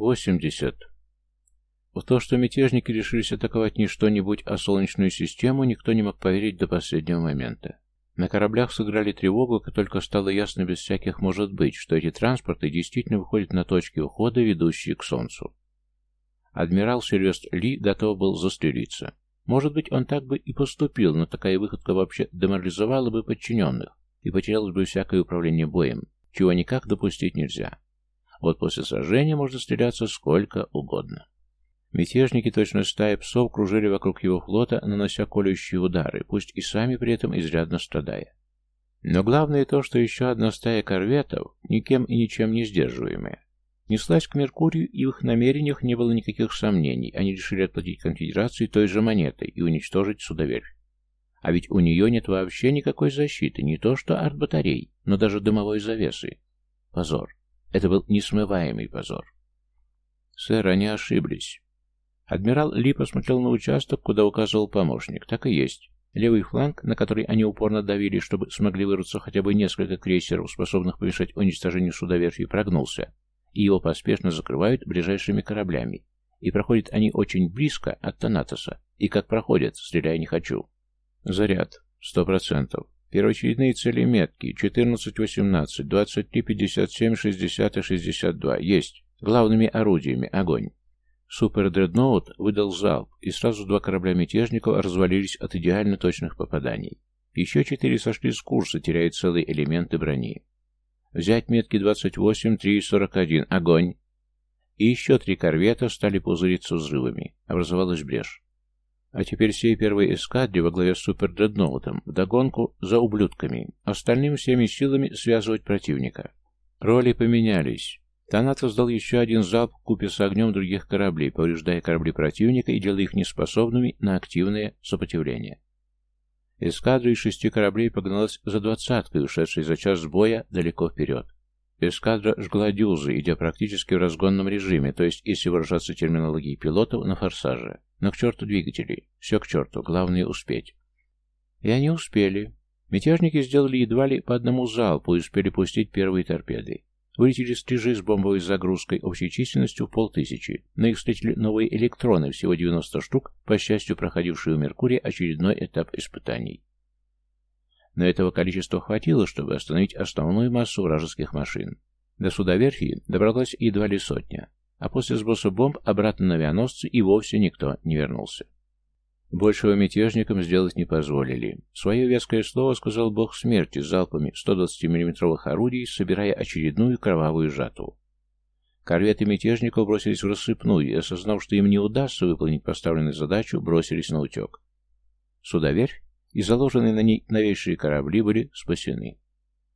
80. В то, что мятежники решились атаковать не что-нибудь, а Солнечную систему, никто не мог поверить до последнего момента. На кораблях сыграли тревогу, как только стало ясно без всяких «может быть», что эти транспорты действительно выходят на точки ухода, ведущие к Солнцу. Адмирал Сильвест Ли готов был застрелиться. Может быть, он так бы и поступил, но такая выходка вообще деморализовала бы подчиненных и потерялось бы всякое управление боем, чего никак допустить нельзя. Вот после сражения можно стреляться сколько угодно. Мятежники, точно стая псов, кружили вокруг его флота, нанося колющие удары, пусть и сами при этом изрядно страдая. Но главное то, что еще одна стая корветов, никем и ничем не сдерживаемая, неслась к Меркурию, и в их намерениях не было никаких сомнений. Они решили отплатить конфедерации той же монетой и уничтожить судоверфь. А ведь у нее нет вообще никакой защиты, не то что арт-батарей, но даже дымовой завесы. Позор. Это был несмываемый позор. Сэр, они ошиблись. Адмирал Ли посмотрел на участок, куда указывал помощник. Так и есть. Левый фланг, на который они упорно давили, чтобы смогли вырваться хотя бы несколько крейсеров, способных помешать уничтожению судоверфи, прогнулся, и его поспешно закрывают ближайшими кораблями. И проходят они очень близко от Танатоса. И как проходят, стреляя не хочу. Заряд. Сто процентов. Первоочередные цели метки. 14, 18, 23, 57, 60 и 62. Есть. Главными орудиями. Огонь. Супер-дредноут выдал залп, и сразу два корабля мятежников развалились от идеально точных попаданий. Еще четыре сошли с курса, теряя целые элементы брони. Взять метки 28, 3 и 41. Огонь! И еще три корвета стали пузыриться взрывами. Образовалась брешь. А теперь всей первой эскадре во главе с супер-дредноутом вдогонку за ублюдками, остальным всеми силами связывать противника. Роли поменялись. Танатос дал еще один залп купе с огнем других кораблей, повреждая корабли противника и делая их неспособными на активное сопротивление. Эскадра из шести кораблей погналась за двадцаткой, ушедшей за час боя далеко вперед. Эскадра жгла дюзы, идя практически в разгонном режиме, то есть, если выражаться терминологией пилотов, на форсаже. Но к черту двигателей. Все к черту, главное успеть. И они успели. Мятежники сделали едва ли по одному залпу и успели пустить первые торпеды. Вылетели стрижи с бомбовой загрузкой общей численностью в полтысячи. На их встретили новые электроны, всего 90 штук, по счастью, проходившие у Меркурия очередной этап испытаний. Но этого количества хватило, чтобы остановить основную массу вражеских машин. До судоверфи добралась едва ли сотня, а после сброса бомб обратно на авианосцы и вовсе никто не вернулся. Большего мятежникам сделать не позволили. Свое веское слово сказал бог смерти залпами 120 миллиметровых орудий, собирая очередную кровавую жатву. Корветы мятежников бросились в рассыпную и, осознав, что им не удастся выполнить поставленную задачу, бросились на утек. Судоверфь и заложенные на ней новейшие корабли были спасены.